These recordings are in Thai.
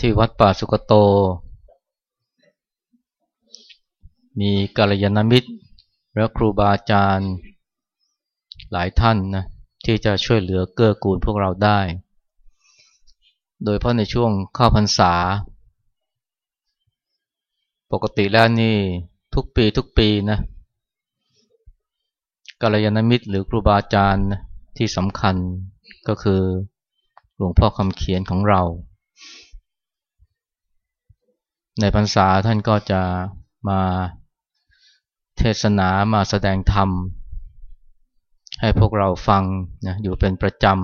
ที่วัดป่าสุกโต มีกัลยาณมิตรและครูบาอาจารย์หลายท่านนะที่จะช่วยเหลือเกื้อกูลพวกเราได้ โดยเพราะในช่วงเข้าพรรษา ปกติแล้วนี่ทุกปีทุกปีนะกัลยาณมิตรหรือครูบาอาจารย์ที่สำคัญก็คือหลวงพ่อคำเขียนของเรา ในพรรษาท่านก็จะมาเทศนามาแสดงธรรม ให้พวกเราฟังนะอยู่เป็นประจำ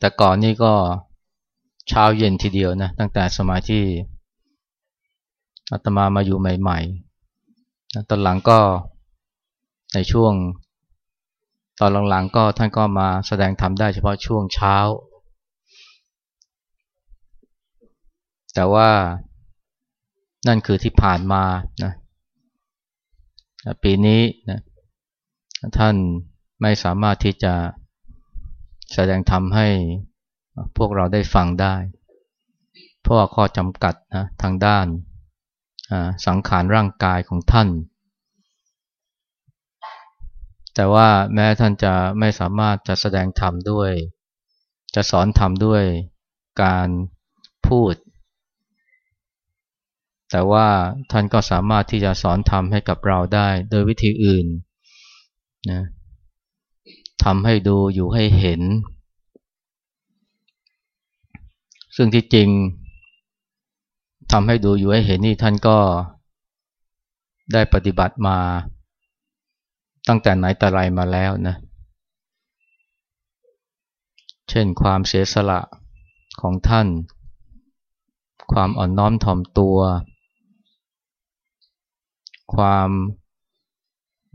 แต่ก่อนนี่ก็เช้าเย็นทีเดียวนะตั้งแต่สมัยที่อาตมามาอยู่ใหม่ๆ ตอนหลังก็ในช่วง ตอนหลังๆก็ท่านก็มาแสดงธรรมได้เฉพาะช่วงเช้า แต่ว่านั่นคือที่ผ่านมานะปีนี้นะท่านไม่สามารถที่จะแสดงธรรมให้พวกเราได้ฟังได้ เพราะว่าข้อจำกัดนะทางด้านสังขารร่างกายของท่าน แต่ว่าแม้ท่านจะไม่สามารถจะแสดงธรรมด้วย จะสอนธรรมด้วยการพูด แต่ว่าท่านก็สามารถที่จะสอนธรรมให้กับเราได้โดยวิธีอื่นนะทำให้ดูอยู่ให้เห็น ซึ่งที่จริงทำให้ดูอยู่ให้เห็นนี่ท่านก็ได้ปฏิบัติมา ตั้งแต่ไหนแต่ไรมาแล้วนะ เช่นความเสียสละของท่าน ความอ่อนน้อมถ่อมตัว ความ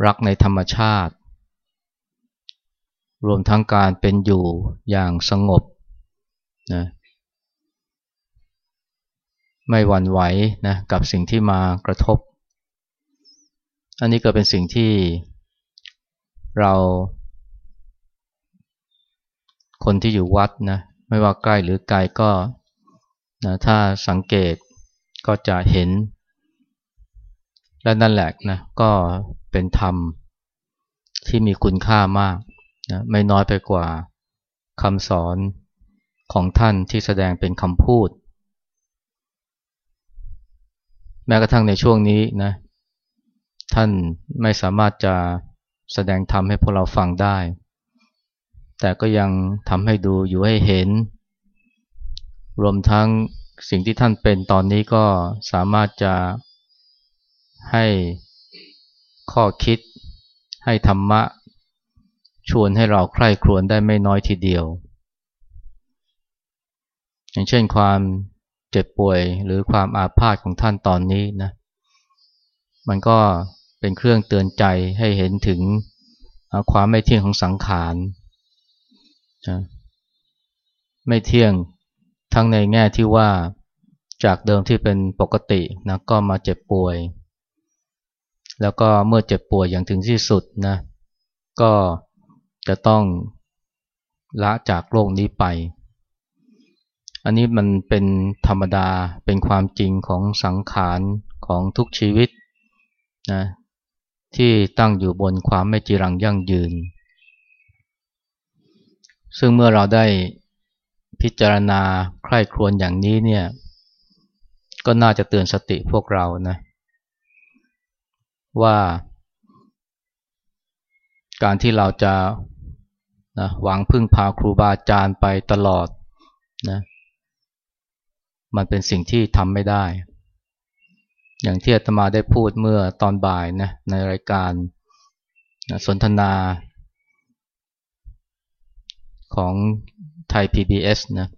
รักในธรรมชาติ รวมทั้งการเป็นอยู่อย่างสงบนะไม่หวั่นไหวนะกับสิ่งที่มากระทบ อันนี้ก็เป็นสิ่งที่เราคนที่อยู่วัดนะไม่ว่าใกล้หรือไกลก็นะถ้าสังเกตก็จะเห็น และนั่นแหละนะก็เป็นธรรมที่มีคุณค่ามากนะไม่น้อยไปกว่าคำสอนของท่านที่แสดงเป็นคำพูด แม้กระทั่งในช่วงนี้นะท่านไม่สามารถจะแสดงธรรมให้พวกเราฟังได้ แต่ก็ยังทำให้ดูอยู่ให้เห็น รวมทั้งสิ่งที่ท่านเป็นตอนนี้ก็สามารถจะ ให้ข้อคิด ให้ธรรมะ ชวนให้เราใคร่ครวญได้ไม่น้อยทีเดียว อย่างเช่นความเจ็บป่วยหรือความอาพาธของท่านตอนนี้นะ มันก็เป็นเครื่องเตือนใจให้เห็นถึงความไม่เที่ยงของสังขารไม่เที่ยงทั้งในแง่ที่ว่าจากเดิมที่เป็นปกตินะก็มาเจ็บป่วย แล้วก็เมื่อเจ็บป่วยอย่างถึงที่สุดนะ ก็จะต้องละจากโลกนี้ไป อันนี้มันเป็นธรรมดาเป็นความจริงของสังขารของทุกชีวิตนะที่ตั้งอยู่บนความไม่จีรังยั่งยืน ซึ่งเมื่อเราได้พิจารณาใคร่ครวญอย่างนี้เนี่ย ก็น่าจะเตือนสติพวกเรานะ ว่า การที่เราจะนะหวังพึ่งพาครูบาอาจารย์ไปตลอดนะมันเป็นสิ่งที่ทำไม่ได้ อย่างที่อาตมาได้พูดเมื่อตอนบ่ายนะในรายการสนทนาของไทย PBS นะ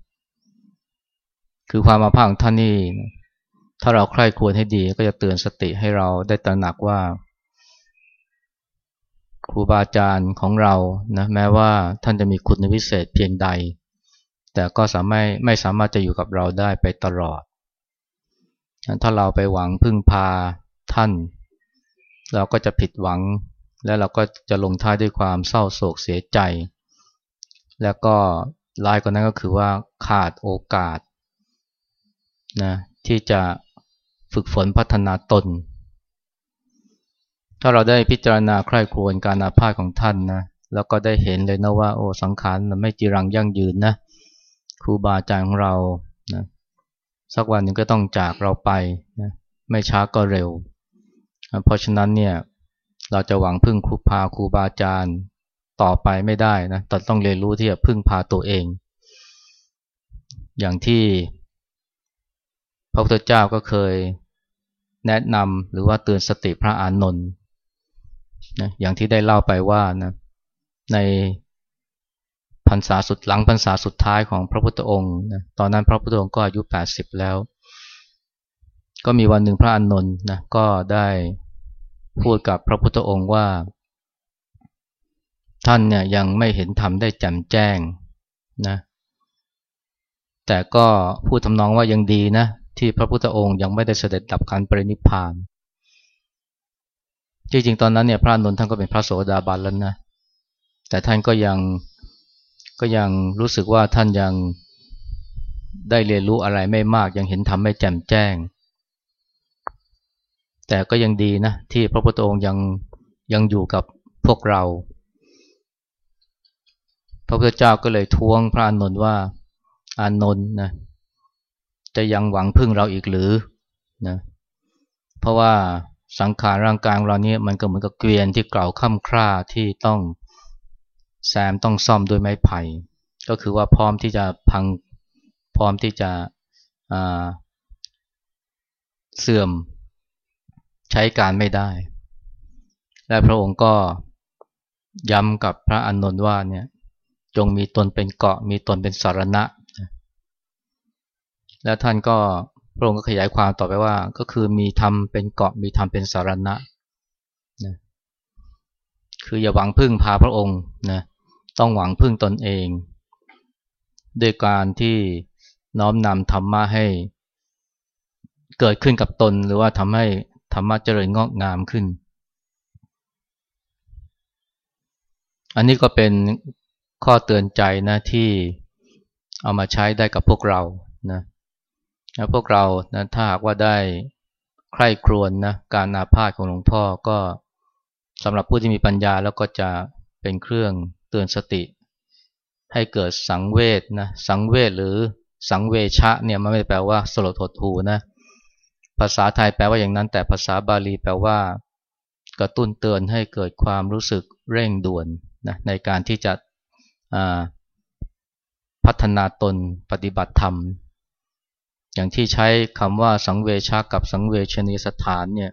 คือความมาพังท่านนี่ ถ้าเราใคร่ควรให้ดีก็จะเตือนสติให้เราได้ตระหนักว่า ครูบาอาจารย์ของเรานะแม้ว่าท่านจะมีคุณวิเศษเพียงใด แต่ก็สามารถไม่สามารถจะอยู่กับเราได้ไปตลอด ถ้าเราไปหวังพึ่งพาท่าน เราก็จะผิดหวัง และเราก็จะลงท้ายด้วยความเศร้าโศกเสียใจ แล้วก็ร้ายกว่านั้นก็คือว่าขาดโอกาสนะที่จะ ฝึกฝนพัฒนาตน ถ้าเราได้พิจารณาใคร่ครวญการอาพาธของท่านนะแล้วก็ได้เห็นเลยนะว่าโอ้สังขารมันไม่จีรังยั่งยืนนะครูบาอาจารย์ของเรานะสักวันหนึ่งก็ต้องจากเราไปนะไม่ช้าก็เร็ว เพราะฉะนั้นเนี่ยเราจะหวังพึ่งครูพาครูบาอาจารย์ต่อไปไม่ได้นะแต่ต้องเรียนรู้ที่จะพึ่งพาตัวเอง อย่างที่พระพุทธเจ้าก็เคย แนะนำหรือว่าเตือนสติพระอานนท์นะอย่างที่ได้เล่าไปว่านะในพรรษาสุดหลังพรรษาสุดท้ายของพระพุทธองค์นะตอนนั้นพระพุทธองค์ก็อายุ 80 แล้ว ก็มีวันหนึ่งพระอานนท์นะก็ได้พูดกับพระพุทธองค์ว่า ท่านเนี่ยยังไม่เห็นธรรมได้แจ่มแจ้งนะแต่ก็พูดทำนองว่ายังดีนะ ที่พระพุทธองค์ยังไม่ได้เสด็จดับขันปรินิพานจริงๆตอนนั้นเนี่ยพระนนท์ท่านก็เป็นพระโสดาบันแล้วนะแต่ท่านก็ยังก็ยังรู้สึกว่าท่านยังได้เรียนรู้อะไรไม่มากยังเห็นธรรมไม่แจ่มแจ้ง แต่ก็ยังดีนะที่พระพุทธองค์ยังยังอยู่กับพวกเรา พระพุทธเจ้าก็เลยท้วงพระอานนท์ว่าอานนท์นะ จะยังหวังพึ่งเราอีกหรือนะเพราะว่าสังขารร่างกายของเรานี้มันก็เหมือนกับเกวียนที่เก่าค่ำคร่าที่ต้องแซมต้องซ่อมด้วยไม้ไผ่ ก็คือว่าพร้อมที่จะพังพร้อมที่จะเสื่อมใช้การไม่ได้ และพระองค์ก็ย้ำกับพระอานนท์ว่าเนี่ยจงมีตนเป็นเกาะมีตนเป็นสารณะ แล้วท่านก็พระองค์ก็ขยายความต่อไปว่า ก็คือมีธรรมเป็นเกาะมีธรรมเป็นสารณะนะคืออย่าหวังพึ่งพาพระองค์นะต้องหวังพึ่งตนเองด้วยการที่น้อมนำธรรมะให้ เกิดขึ้นกับตนหรือว่าทำให้ธรรมะเจริญงอกงามขึ้น อันนี้ก็เป็นข้อเตือนใจนะที่เอามาใช้ได้กับพวกเรานะ นะพวกเรานะถ้าหากว่าได้ใคร่ครวญนะการนาพาธของหลวงพ่อก็สำหรับผู้ที่มีปัญญาแล้วก็จะเป็นเครื่องเตือนสติ ให้เกิดสังเวชนะสังเวชหรือสังเวชะเนี่ยมันไม่แปลว่าสลดหดหูนะภาษาไทยแปลว่าอย่างนั้น แต่ภาษาบาลีแปลว่า กระตุ้นเตือนให้เกิดความรู้สึกเร่งด่วนนะในการที่จะพัฒนาตนปฏิบัติธรรม อย่างที่ใช้คำว่าสังเวชากับสังเวชนีสถานเนี่ย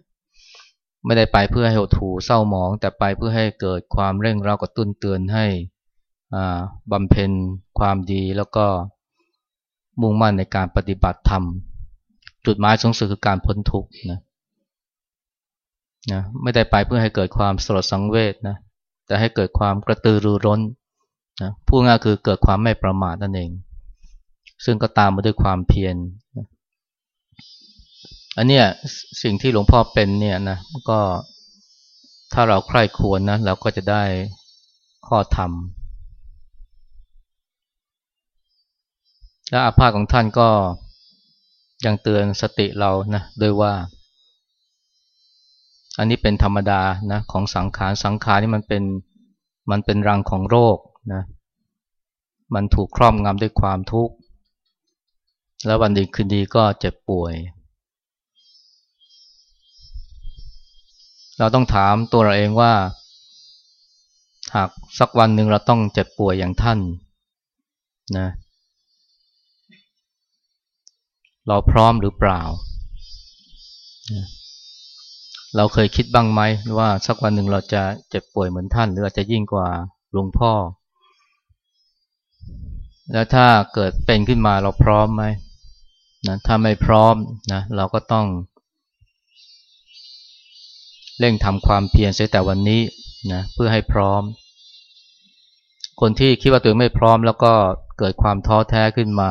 ไม่ได้ไปเพื่อให้หดหูเศร้าหมอง แต่ไปเพื่อให้เกิดความเร่งเร้ากระตุ้นเตือนให้บำเพ็ญความดีแล้วก็มุ่งมั่นในการปฏิบัติธรรม จุดหมายสูงสุดคือการพ้นทุกข์นะนะไม่ได้ไปเพื่อให้เกิดความสลดสังเวชนะแต่ให้เกิดความกระตือรือร้นนะพูดง่ายคือเกิดความไม่ประมาทนั่นเอง ซึ่งก็ตามมาด้วยความเพียรอันเนี้ยสิ่งที่หลวงพ่อเป็นเนี่ยนะก็ถ้าเราใคร่ควรนะเราก็จะได้ข้อธรรม และอาภาของท่านก็ยังเตือนสติเรานะโดยว่า อันนี้เป็นธรรมดานะของสังขารสังขารนี่มันเป็นมันเป็นรังของโรคนะมันถูกครอบงำด้วยความทุกข์ แล้ววันดีคืนดีก็เจ็บป่วย เราต้องถามตัวเราเองว่า หากสักวันหนึ่งเราต้องเจ็บป่วยอย่างท่านนะเราพร้อมหรือเปล่า เราเคยคิดบ้างไหมว่าสักวันหนึ่งเราจะเจ็บป่วยเหมือนท่าน หรืออาจจะยิ่งกว่าหลวงพ่อ แล้วถ้าเกิดเป็นขึ้นมาเราพร้อมไหม นะถ้าไม่พร้อมนะเราก็ต้อง เร่งทำความเพียรเสียแต่วันนี้นะเพื่อให้พร้อม คนที่คิดว่าตัวเองไม่พร้อม แล้วก็เกิดความท้อแท้ขึ้นมา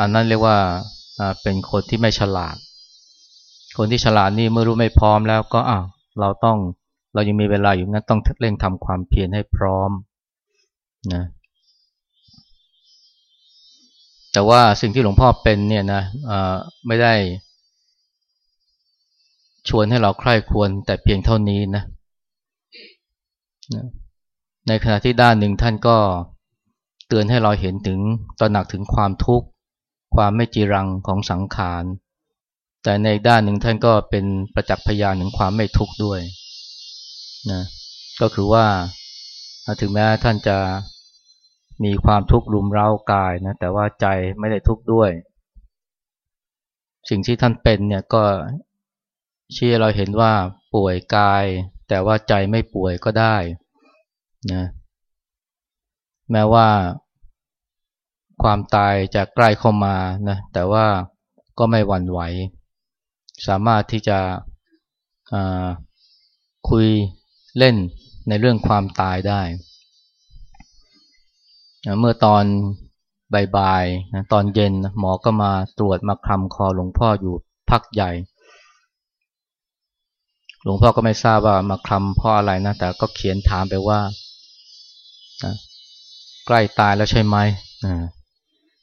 อันนั้นเรียกว่าเป็นคนที่ไม่ฉลาด คนที่ฉลาดนี่เมื่อรู้ไม่พร้อมแล้วก็อะเราต้องเรายังมีเวลาอยู่งั้นต้องเร่งทำความเพียรให้พร้อมนะ แต่ว่าสิ่งที่หลวงพ่อเป็นเนี่ยนะไม่ได้ ชวนให้เราใคร่ควรแต่เพียงเท่านี้นะ ในขณะที่ด้านหนึ่งท่านก็เตือนให้เราเห็นถึงตระหนักถึงความทุกข์ ความไม่จีรังของสังขาร แต่ในด้านหนึ่งท่านก็เป็นประจักษ์พยานถึงความไม่ทุกข์ด้วยนะก็คือว่าถึงแม้ท่านจะ มีความทุกข์รุมเร้ากายนะแต่ว่าใจไม่ได้ทุกข์ด้วย สิ่งที่ท่านเป็นเนี่ยก็ชี้เราเห็นว่าป่วยกาย แต่ว่าใจไม่ป่วยก็ได้นะแม้ว่าความตายจะใกล้เข้ามานะแต่ว่าก็ไม่หวั่นไหว สามารถที่จะคุยเล่นในเรื่องความตายได้ เมื่อตอนบ่ายๆนะตอนเย็นหมอก็มาตรวจมาคลำคอหลวงพ่ออยู่พักใหญ่ หลวงพ่อก็ไม่ทราบว่ามาคลำเพราะอะไรนะ แต่ก็เขียนถามไปว่านะใกล้ตายแล้วใช่ไหม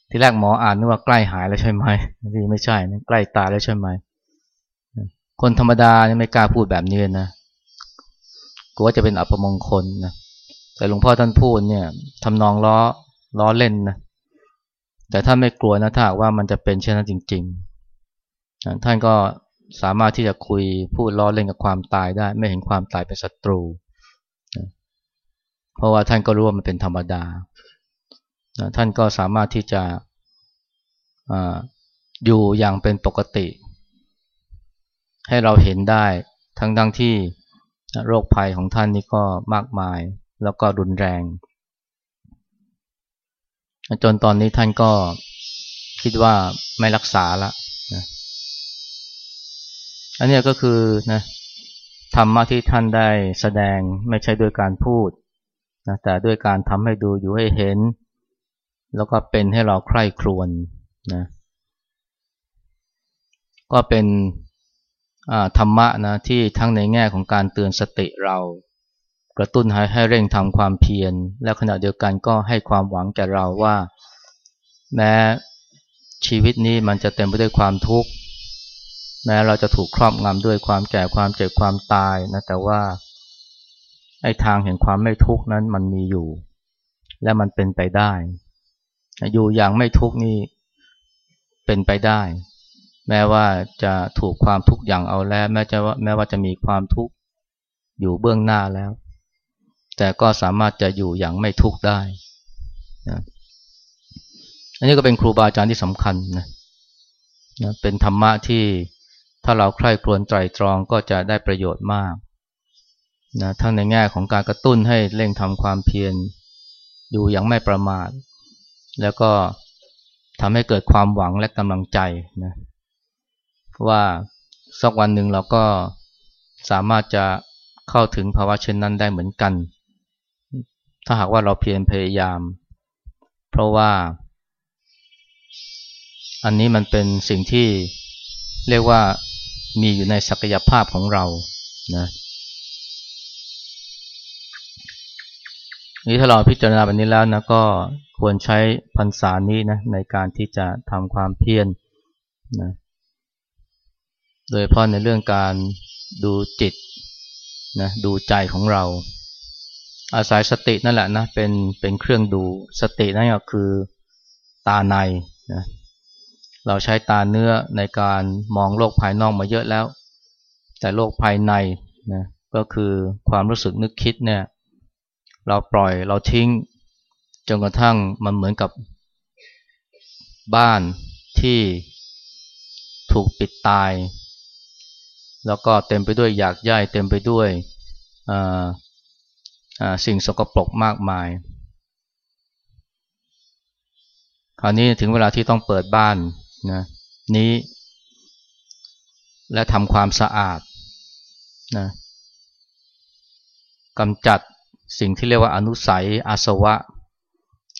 ที่แรกหมออ่านนึกว่าใกล้หายแล้วใช่ไหมที่ไม่ใช่นะใกล้ตายแล้วใช่ไหม คนธรรมดาเนี่ยไม่กล้าพูดแบบนี้นะกลัวจะเป็นอัปมงคลนะ แต่หลวงพ่อท่านพูดเนี่ยทำนองล้อล้อเล่นนะแต่ถ้านไม่กลัวนะถ้าว่ามันจะเป็นเช่นนั้นจริงๆ ท่านก็สามารถที่จะคุยพูดล้อเล่นกับความตายได้ ไม่เห็นความตายเป็นศัตรู เพราะว่าท่านก็รู้ว่ามันเป็นธรรมดา ท่านก็สามารถที่จะอยู่อย่างเป็นปกติ ให้เราเห็นได้ทั้งทั้งที่โรคภัยของท่านนี่ก็มากมาย แล้วก็รุนแรง จนตอนนี้ท่านก็คิดว่าไม่รักษาละนะอันนี้ก็คือนะธรรมะที่ท่านได้แสดงไม่ใช่ด้วยการพูดนะแต่ด้วยการทำให้ดูอยู่ให้เห็น แล้วก็เป็นให้เราใคร่ครวญนะก็เป็นธรรมะนะที่ทั้งในแง่ของการเตือนสติเรา กระตุ้นให้ให้เร่งทำความเพียร และขณะเดียวกันก็ให้ความหวังแก่เราว่า แม้ชีวิตนี้มันจะเต็มไปด้วยความทุกข์ แม้เราจะถูกครอบงำด้วยความแก่ความเจ็บความตายนะแต่ว่าไอ้ทางแห่งความไม่ทุกข์นั้นมันมีอยู่ และมันเป็นไปได้ อยู่อย่างไม่ทุกข์นี่เป็นไปได้ แม้ว่าจะถูกความทุกข์อย่างเอาแล้ว แม้จะว่าแม้ว่าจะมีความทุกข์อยู่เบื้องหน้าแล้ว แต่ก็สามารถจะอยู่อย่างไม่ทุกข์ได้นะอันนี้ก็เป็นครูบาอาจารย์ที่สำคัญนะนะเป็นธรรมะที่ถ้าเราใคร่ครวญไตรตรองก็จะได้ประโยชน์มากนะทั้งในแง่ของการกระตุ้นให้เร่งทำความเพียรอยู่อย่างไม่ประมาท แล้วก็ทำให้เกิดความหวังและกำลังใจนะว่าสักวันหนึ่งเราก็สามารถจะเข้าถึงภาวะเช่นนั้นได้เหมือนกัน ถ้าหากว่าเราเพียรพยายาม เพราะว่า อันนี้มันเป็นสิ่งที่เรียกว่ามีอยู่ในศักยภาพของเรานะนี่ถ้าเราพิจารณาแบบนี้แล้วนะก็ควรใช้พรรษานี้นะในการที่จะทำความเพียรนะโดยเพราะในเรื่องการดูจิตนะดูใจของเรา อาศัยสตินั่นแหละนะเป็นเป็นเครื่องดูสตินั่นก็คือตาในนะเราใช้ตาเนื้อในการมองโลกภายนอกมาเยอะแล้ว แต่โลกภายในนะก็คือความรู้สึกนึกคิดเนี่ยเราปล่อยเราทิ้งจนกระทั่งมันเหมือนกับบ้านที่ถูกปิดตาย แล้วก็เต็มไปด้วยอยากย่ายเต็มไปด้วย สิ่งสกปรกมากมาย คราวนี้ถึงเวลาที่ต้องเปิดบ้านนะนี้ และทำความสะอาดนะกำจัดสิ่งที่เรียกว่าอนุสัยอาสวะ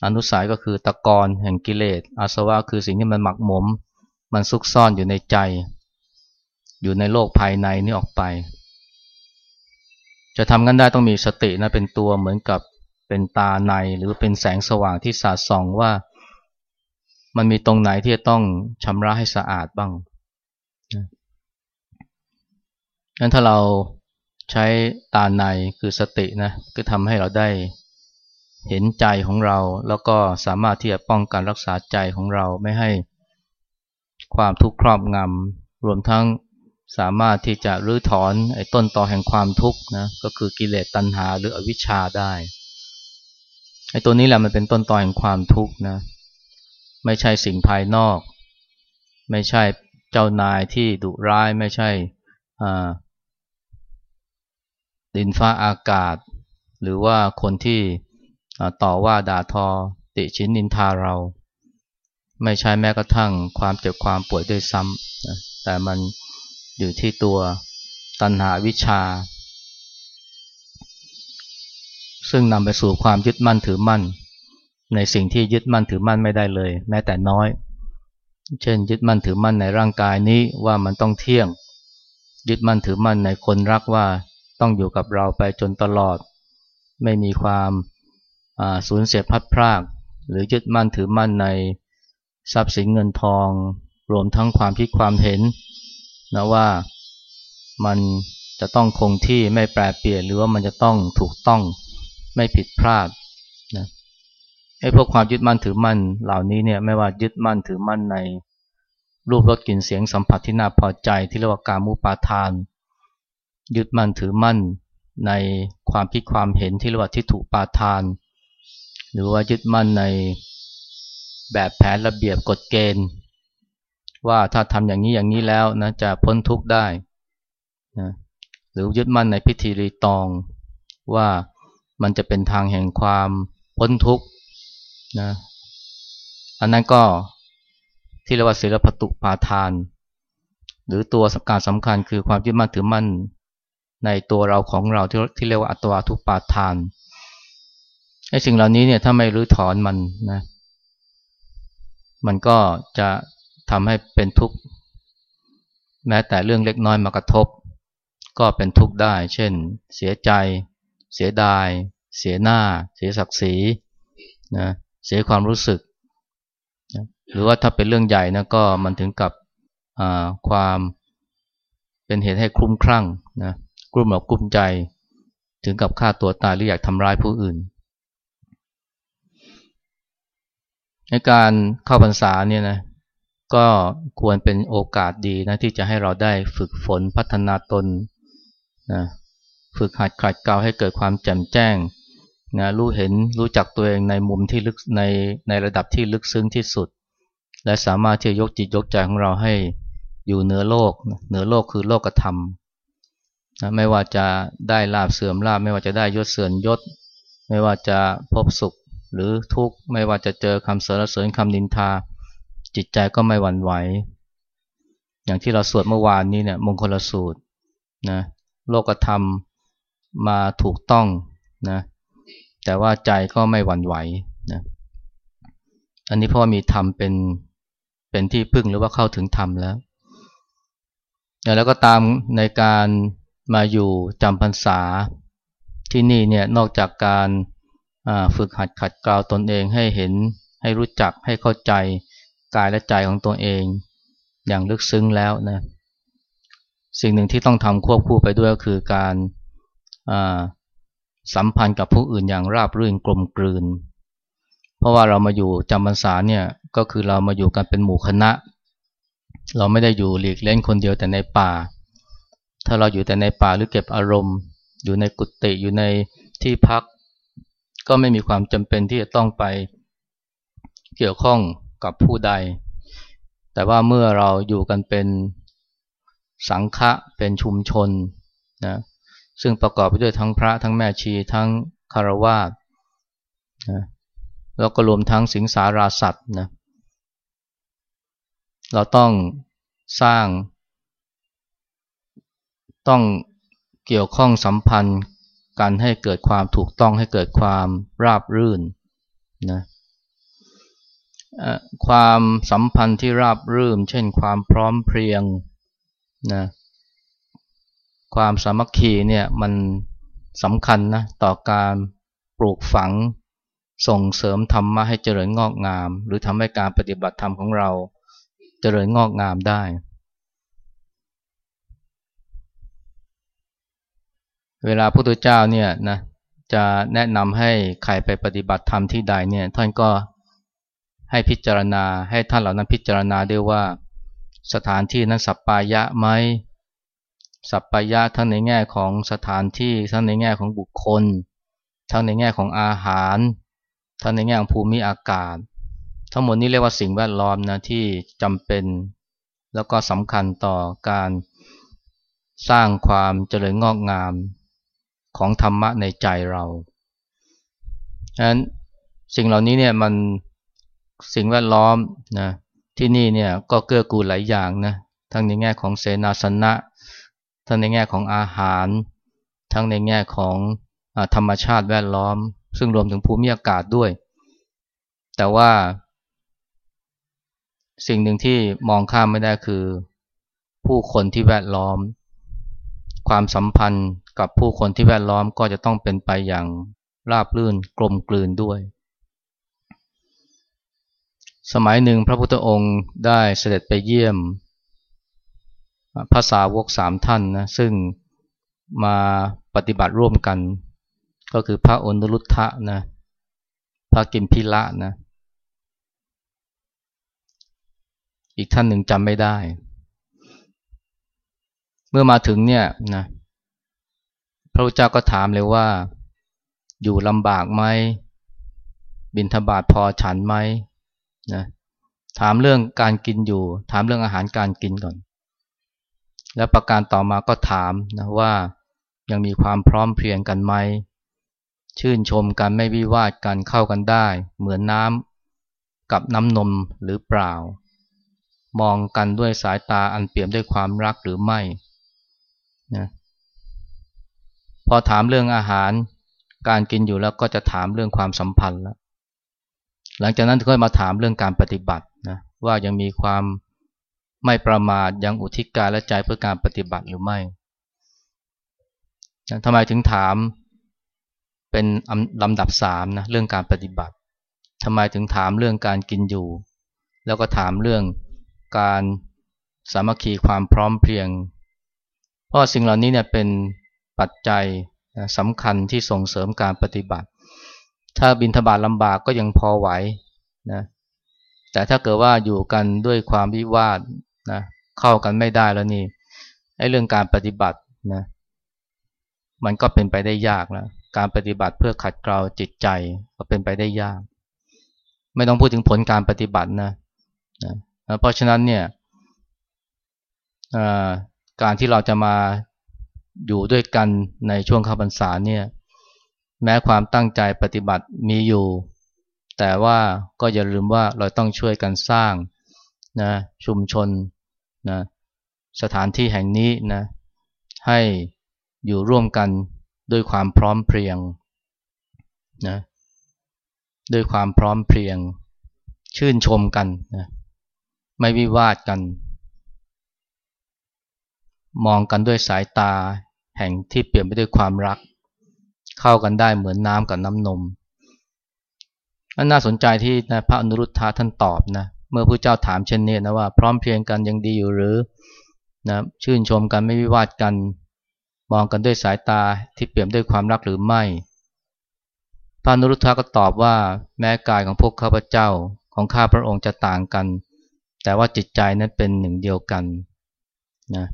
อนุสัยก็คือตะกอนแห่งกิเลสอาสวะคือสิ่งที่มันหมักหมม มันซุกซ่อนอยู่ในใจ อยู่ในโลกภายในนี่ออกไป จะทำกันได้ต้องมีสตินะเป็นตัวเหมือนกับเป็นตาในหรือเป็นแสงสว่างที่สาดส่องว่า มันมีตรงไหนที่จะต้องชำระให้สะอาดบ้างงั้นถ้าเราใช้ตาในคือสตินะก็ทำให้เราได้เห็นใจของเรา แล้วก็สามารถที่จะป้องกันรักษาใจของเราไม่ให้ความทุกข์ครอบงำรวมทั้ง สามารถที่จะรื้อถอนไอ้ต้นตอแห่งความทุกข์นะก็คือกิเลสตัณหาหรืออวิชชาได้ไอ้ตัวนี้แหละมันเป็นต้นตอแห่งความทุกข์นะไม่ใช่สิ่งภายนอก ไม่ใช่เจ้านายที่ดุร้ายไม่ใช่ดินฟ้าอากาศ หรือว่าคนที่ต่อว่าด่าทอ ติชินนินทาเรา ไม่ใช่แม้กระทั่งความเจ็บความป่วยด้วยซ้ำแต่มัน อยู่ที่ตัวตัณหาวิชา ซึ่งนำไปสู่ความยึดมั่นถือมั่น ในสิ่งที่ยึดมั่นถือมั่นไม่ได้เลย แม้แต่น้อย เช่น ยึดมั่นถือมั่นในร่างกายนี้ว่ามันต้องเที่ยง ยึดมั่นถือมั่นในคนรักว่าต้องอยู่กับเราไปจนตลอด ไม่มีความสูญเสียพัดพราก หรือยึดมั่นถือมั่นในทรัพย์สินเงินทอง รวมทั้งความคิดความเห็น นะว่ามันจะต้องคงที่ไม่แปรเปลี่ยนหรือว่ามันจะต้องถูกต้องไม่ผิดพลาดนะไอ้พวกความยึดมั่นถือมั่นเหล่านี้เนี่ยไม่ว่ายึดมั่นถือมั่นในรูปรสกลิ่นเสียงสัมผัสที่น่าพอใจที่เรียกว่าการมุปาทาน ยึดมั่นถือมั่นในความคิดความเห็นที่เรียกว่าทิฏฐุปาทาน หรือว่ายึดมั่นในแบบแผนระเบียบกฎเกณฑ์ ว่าถ้าทำอย่างนี้อย่างนี้แล้วนะจะพ้นทุกข์ได้นะหรือยึดมั่นในพิธีรีตองว่ามันจะเป็นทางแห่งความพ้นทุกข์นะอันนั้นก็ที่เรียกว่าศิลปตุปาทาน หรือตัวสการสำคัญคือความยึดมั่นถือมั่นในตัวเราของเราที่ที่เรียกว่าอัตวาทุปาทานไอ้สิ่งเหล่านี้เนี่ยถ้าไม่รื้อถอนมันนะ มันก็จะ ทำให้เป็นทุกข์แม้แต่เรื่องเล็กน้อยมากระทบ ก็เป็นทุกข์ได้ เช่น เสียใจ เสียดาย เสียหน้า เสียศักดิ์ศรีนะเสียความรู้สึก หรือว่าถ้าเป็นเรื่องใหญ่นะก็มันถึงกับความเป็นเหตุให้คลุ้มคลั่งนะกลุ้มหลอกกลุ้มใจ ถึงกับฆ่าตัวตายหรืออยากทำร้ายผู้อื่นในการเข้าพรรษาเนี่ยนะ ก็ควรเป็นโอกาสดีนะที่จะให้เราได้ฝึกฝนพัฒนาตนนะฝึกหัดขัดเกลาให้เกิดความแจ่มแจ้งนะรู้เห็นรู้จักตัวเองในมุมที่ลึกในในระดับที่ลึกซึ้งที่สุด และสามารถที่จะยกจิตยกใจของเราให้อยู่เหนือโลกเหนือโลกคือโลกธรรมนะไม่ว่าจะได้ลาบเสื่อมลาบไม่ว่าจะได้ยศเสื่อมยศ ไม่ว่าจะพบสุขหรือทุกข์ไม่ว่าจะเจอคำเสรเสริญคำนินทา จิตใจก็ไม่หวั่นไหว อย่างที่เราสวดเมื่อวานนี้เนี่ยมงคลสูตรนะโลกธรรมมาถูกต้องนะแต่ว่าใจก็ไม่หวั่นไหวนะอันนี้พราะมีธรรมเป็นเป็นที่พึ่งหรือว่าเข้าถึงธรรมแล้ว แล้วก็ตามในการมาอยู่จำพรรษาที่นี่เนี่ยนอกจากการฝึกหัดขัดเกลาตนเองให้เห็นให้รู้จักให้เข้าใจ กายและใจของตัวเอง อย่างลึกซึ้งแล้วนะสิ่งหนึ่งที่ต้องทำควบคู่ไปด้วยก็คือการสัมพันธ์กับผู้อื่นอย่างราบรื่นกลมกลืน เพราะว่าเรามาอยู่จำพรรษาเนี่ยก็คือเรามาอยู่กันเป็นหมู่คณะ เราไม่ได้อยู่หลีกเล่นคนเดียวแต่ในป่า ถ้าเราอยู่แต่ในป่าหรือเก็บอารมณ์ อยู่ในกุฏิอยู่ในที่พัก ก็ไม่มีความจำเป็นที่จะต้องไปเกี่ยวข้อง กับผู้ใด แต่ว่าเมื่อเราอยู่กันเป็นสังฆะเป็นชุมชนนะซึ่งประกอบไปด้วยทั้งพระทั้งแม่ชีทั้งคารวาสนะแล้วก็รวมทั้งสิงสาราสัตว์นะเราต้องสร้าง ต้องเกี่ยวข้องสัมพันธ์กันให้เกิดความถูกต้องให้เกิดความราบรื่นนะ ความสัมพันธ์ที่ราบรื่น เช่นความพร้อมเพรียงนะความสามัคคีเนี่ยมันสำคัญนะต่อการปลูกฝังส่งเสริมธรรมะให้เจริญงอกงาม หรือทำให้การปฏิบัติธรรมของเราเจริญงอกงามได้ เวลาพระพุทธเจ้าเนี่ยนะจะแนะนำให้ใครไปปฏิบัติธรรมที่ใดเนี่ยท่านก็ ให้พิจารณาให้ท่านเหล่านั้นพิจารณาด้วยว่า สถานที่นั้นสัปปายะไหมสัปปายะทั้งในแง่ของสถานที่ทั้งในแง่ของบุคคล ทั้งในแง่ของอาหาร ทั้งในแง่ของภูมิอากาศ ทั้งหมดนี้เรียกว่าสิ่งแวดล้อมนะที่จำเป็น แล้วก็สำคัญต่อการสร้างความเจริญงอกงามของธรรมะในใจเราฉะนั้นสิ่งเหล่านี้เนี่ยมัน สิ่งแวดล้อมนะที่นี่เนี่ยก็เกื้อกูลหลายอย่างนะทั้งในแง่ของเสนาสนะ ทั้งในแง่ของอาหาร ทั้งในแง่ของอธรรมชาติแวดล้อม ซึ่งรวมถึงภูมิอากาศด้วย แต่ว่า สิ่งหนึ่งที่มองข้ามไม่ได้คือ ผู้คนที่แวดล้อม ความสัมพันธ์กับผู้คนที่แวดล้อมก็จะต้องเป็นไปอย่างราบรื่นกลมกลืนด้วย สมัยหนึ่งพระพุทธองค์ได้เสด็จไปเยี่ยมภาษาวกสามท่านนะซึ่งมาปฏิบัติร่วมกัน ก็คือพระอนุรุทธะนะพระกิมพิละนะอีกท่านหนึ่งจำไม่ได้ เมื่อมาถึงเนี่ยนะพระพุทธเจ้าก็ถามเลยว่า อยู่ลำบากไหมบินทบาทพอฉันไหม นะถามเรื่องการกินอยู่ ถามเรื่องอาหารการกินก่อน แล้วประการต่อมาก็ถามนะว่ายังมีความพร้อมเพรียงกันไหมชื่นชมกันไม่วิวาดกันเข้ากันได้ เหมือนน้ำกับน้ำนมหรือเปล่า มองกันด้วยสายตาอันเปี่ยมด้วยความรักหรือไม่นะพอถามเรื่องอาหารการกินอยู่แล้วก็จะถามเรื่องความสัมพันธ์แล้ว หลังจากนั้นก็มาถามเรื่องการปฏิบัตินะว่ายังมีความไม่ประมาทยังอุทิศกายและใจเพื่อการปฏิบัติหรือไม่ทำไมถึงถามเป็นลำดับสามนะเรื่องการปฏิบัติทำไมถึงถามเรื่องการกินอยู่ แล้วก็ถามเรื่องการสามัคคีความพร้อมเพรียง เพราะสิ่งเหล่านี้เนี่ยเป็นปัจจัยสำคัญที่ส่งเสริมการปฏิบัติ ถ้าบินทบาทลำบากก็ยังพอไหวนะแต่ถ้าเกิดว่าอยู่กันด้วยความวิวาทนะเข้ากันไม่ได้แล้วนี่ไอ้เรื่องการปฏิบัตินะมันก็เป็นไปได้ยากแล้วการปฏิบัติเพื่อขัดเกลาจิตใจก็เป็นไปได้ยาก ไม่ต้องพูดถึงผลการปฏิบัตินะนะเพราะฉะนั้นเนี่ยการที่เราจะมาอยู่ด้วยกันในช่วงข้าพรรษาเนี่ย แม้ความตั้งใจปฏิบัติมีอยู่ แต่ว่าก็อย่าลืมว่าเราต้องช่วยกันสร้างนะชุมชนนะสถานที่แห่งนี้นะให้อยู่ร่วมกันด้วยความพร้อมเพรียงนะด้วยความพร้อมเพรียง ชื่นชมกันนะไม่วิวาทกัน มองกันด้วยสายตาแห่งที่เปลี่ยนไปด้วยความรัก เข้ากันได้เหมือนน้ำกับน้ำนมอันน่าสนใจที่นะพระอนุรุทธะท่านตอบนะเมื่อพระเจ้าถามเช่นนี้นะว่าพร้อมเพรียงกันยังดีอยู่หรือนะชื่นชมกันไม่วิวาทกัน มองกันด้วยสายตาที่เปลี่ยนด้วยความรักหรือไม่ พระอนุรุทธะก็ตอบว่าแม้กายของพวกข้าพเจ้าของข้าพระองค์จะต่างกัน แต่ว่าจิตใจนั้นเป็นหนึ่งเดียวกันนะ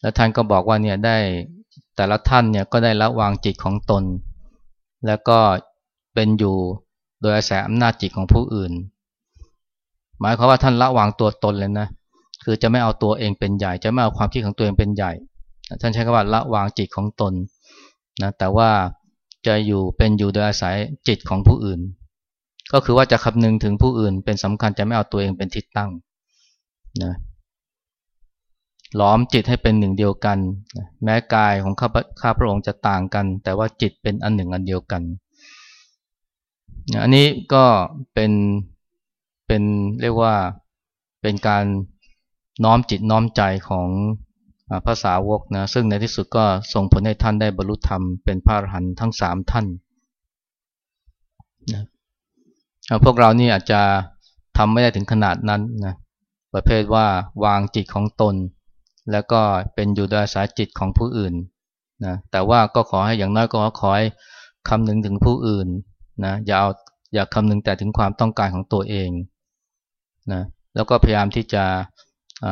แล้วท่านก็บอกว่าเนี่ยได้ แต่ละท่านเนี่ยก็ได้ละวางจิตของตน แล้วก็เป็นอยู่โดยอาศัยอำนาจจิตของผู้อื่น หมายความว่าท่านละวางตัวตนเลยนะคือจะไม่เอาตัวเองเป็นใหญ่ จะไม่เอาความคิดของตัวเองเป็นใหญ่ ท่านใช้คำว่าละวางจิตของตนนะแต่ว่าจะอยู่เป็นอยู่โดยอาศัยจิตของผู้อื่น ก็คือว่าจะคำนึงถึงผู้อื่นเป็นสำคัญจะไม่เอาตัวเองเป็นทิศตั้งนะ หลอมจิตให้เป็นหนึ่งเดียวกัน แม้กายของข้าข้าพระองค์จะต่างกัน แต่ว่าจิตเป็นอันหนึ่งอันเดียวกัน อันนี้ก็เป็นเป็นเรียกว่าเป็นการน้อมจิตน้อมใจของภาษาวกนะซึ่งในที่สุดก็ส่งผลให้ท่านได้บรรลุธรรมเป็นพระอรหันต์ทั้งสามท่านนะพวกเรานี่อาจจะทำไม่ได้ถึงขนาดนั้นนะประเภทว่าวางจิตของตน แล้วก็เป็นอยู่โดยอาศัยจิตของผู้อื่นนะแต่ว่าก็ขอให้อย่างน้อยก็ขอให้คำนึงถึงผู้อื่นนะอย่าเอาอย่าคำนึงแต่ถึงความต้องการของตัวเองนะแล้วก็พยายามที่จะอ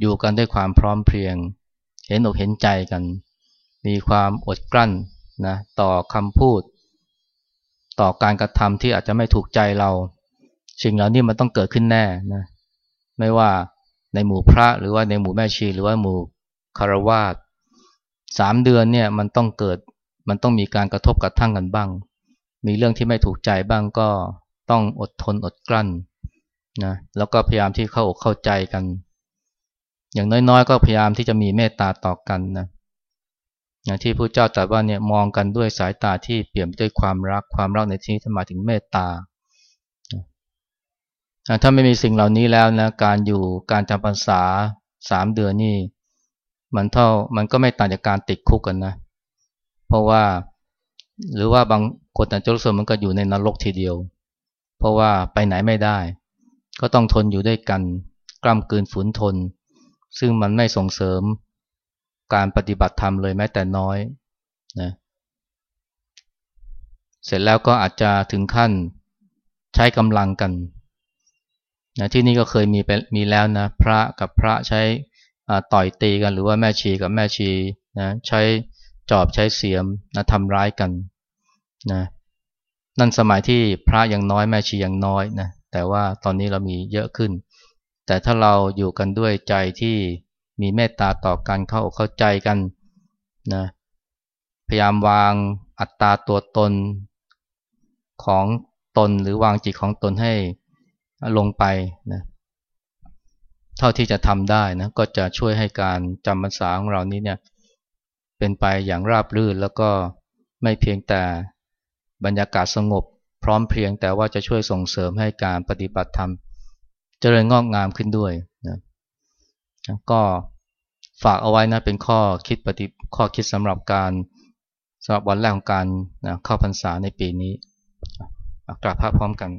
อยู่กันด้วยความพร้อมเพรียง เห็นอกเห็นใจกัน มีความอดกลั้นนะต่อคำพูด ต่อการกระทำที่อาจจะไม่ถูกใจเรา สิ่งเหล่านี้มันต้องเกิดขึ้นแน่นะไม่ว่า ในหมู่พระหรือว่าในหมู่แม่ชีหรือว่าหมู่คารวาสสามเดือนเนี่ยมันต้องเกิดมันต้องมีการกระทบกระทั่งกันบ้าง มีเรื่องที่ไม่ถูกใจบ้างก็ต้องอดทนอดกลั้นนะแล้วก็พยายามที่เข้าอกเข้าใจกัน อย่างน้อยๆ ก็พยายามที่จะมีเมตตาต่อกันนะนะที่พระเจ้าตรัสว่าเนี่ยมองกันด้วยสายตาที่เปี่ยมด้วยความรักความรักในที่นี้หมายถึงเมตตา ถ้าไม่มีสิ่งเหล่านี้แล้วนะการอยู่การจำพรรษาสามเดือนนี่มันเท่ามันก็ไม่ต่างจากการติดคุกกันนะ เพราะว่าหรือว่าบางคนอาจจะรู้สึกมันก็อยู่ในนรกทีเดียว เพราะว่าไปไหนไม่ได้ ก็ต้องทนอยู่ด้วยกันกล้ำกืนฝืนทน ซึ่งมันไม่ส่งเสริมการปฏิบัติธรรมเลยแม้แต่น้อยนะเสร็จแล้วก็อาจจะถึงขั้นใช้กำลังกัน นะที่นี่ก็เคยมีไปมีแล้วนะพระกับพระใช้ต่อยตีกัน หรือว่าแม่ชีกับแม่ชีนะใช้จอบใช้เสียมนะทำร้ายกันนะนั่นสมัยที่พระยังน้อยแม่ชียังน้อยนะแต่ว่าตอนนี้เรามีเยอะขึ้น แต่ถ้าเราอยู่กันด้วยใจที่มีเมตตาต่อกันเข้าเข้าใจกันนะพยายามวางอัตตาตัวตนของตนหรือวางจิตของตนให้ ลงไปนะเท่าที่จะทำได้นะก็จะช่วยให้การจำพรรษาของเรานี้เนี่ยเป็นไปอย่างราบรื่นแล้วก็ไม่เพียงแต่บรรยากาศสงบ พร้อมเพียงแต่ว่าจะช่วยส่งเสริมให้การปฏิบัติธรรม เจริญงอกงามขึ้นด้วยนะก็ฝากเอาไว้นะเป็นข้อคิดปฏิข้อคิดสำหรับการสำหรับวันแรกของการนะเข้าพรรษาในปีนี้กราบพระพร้อมกัน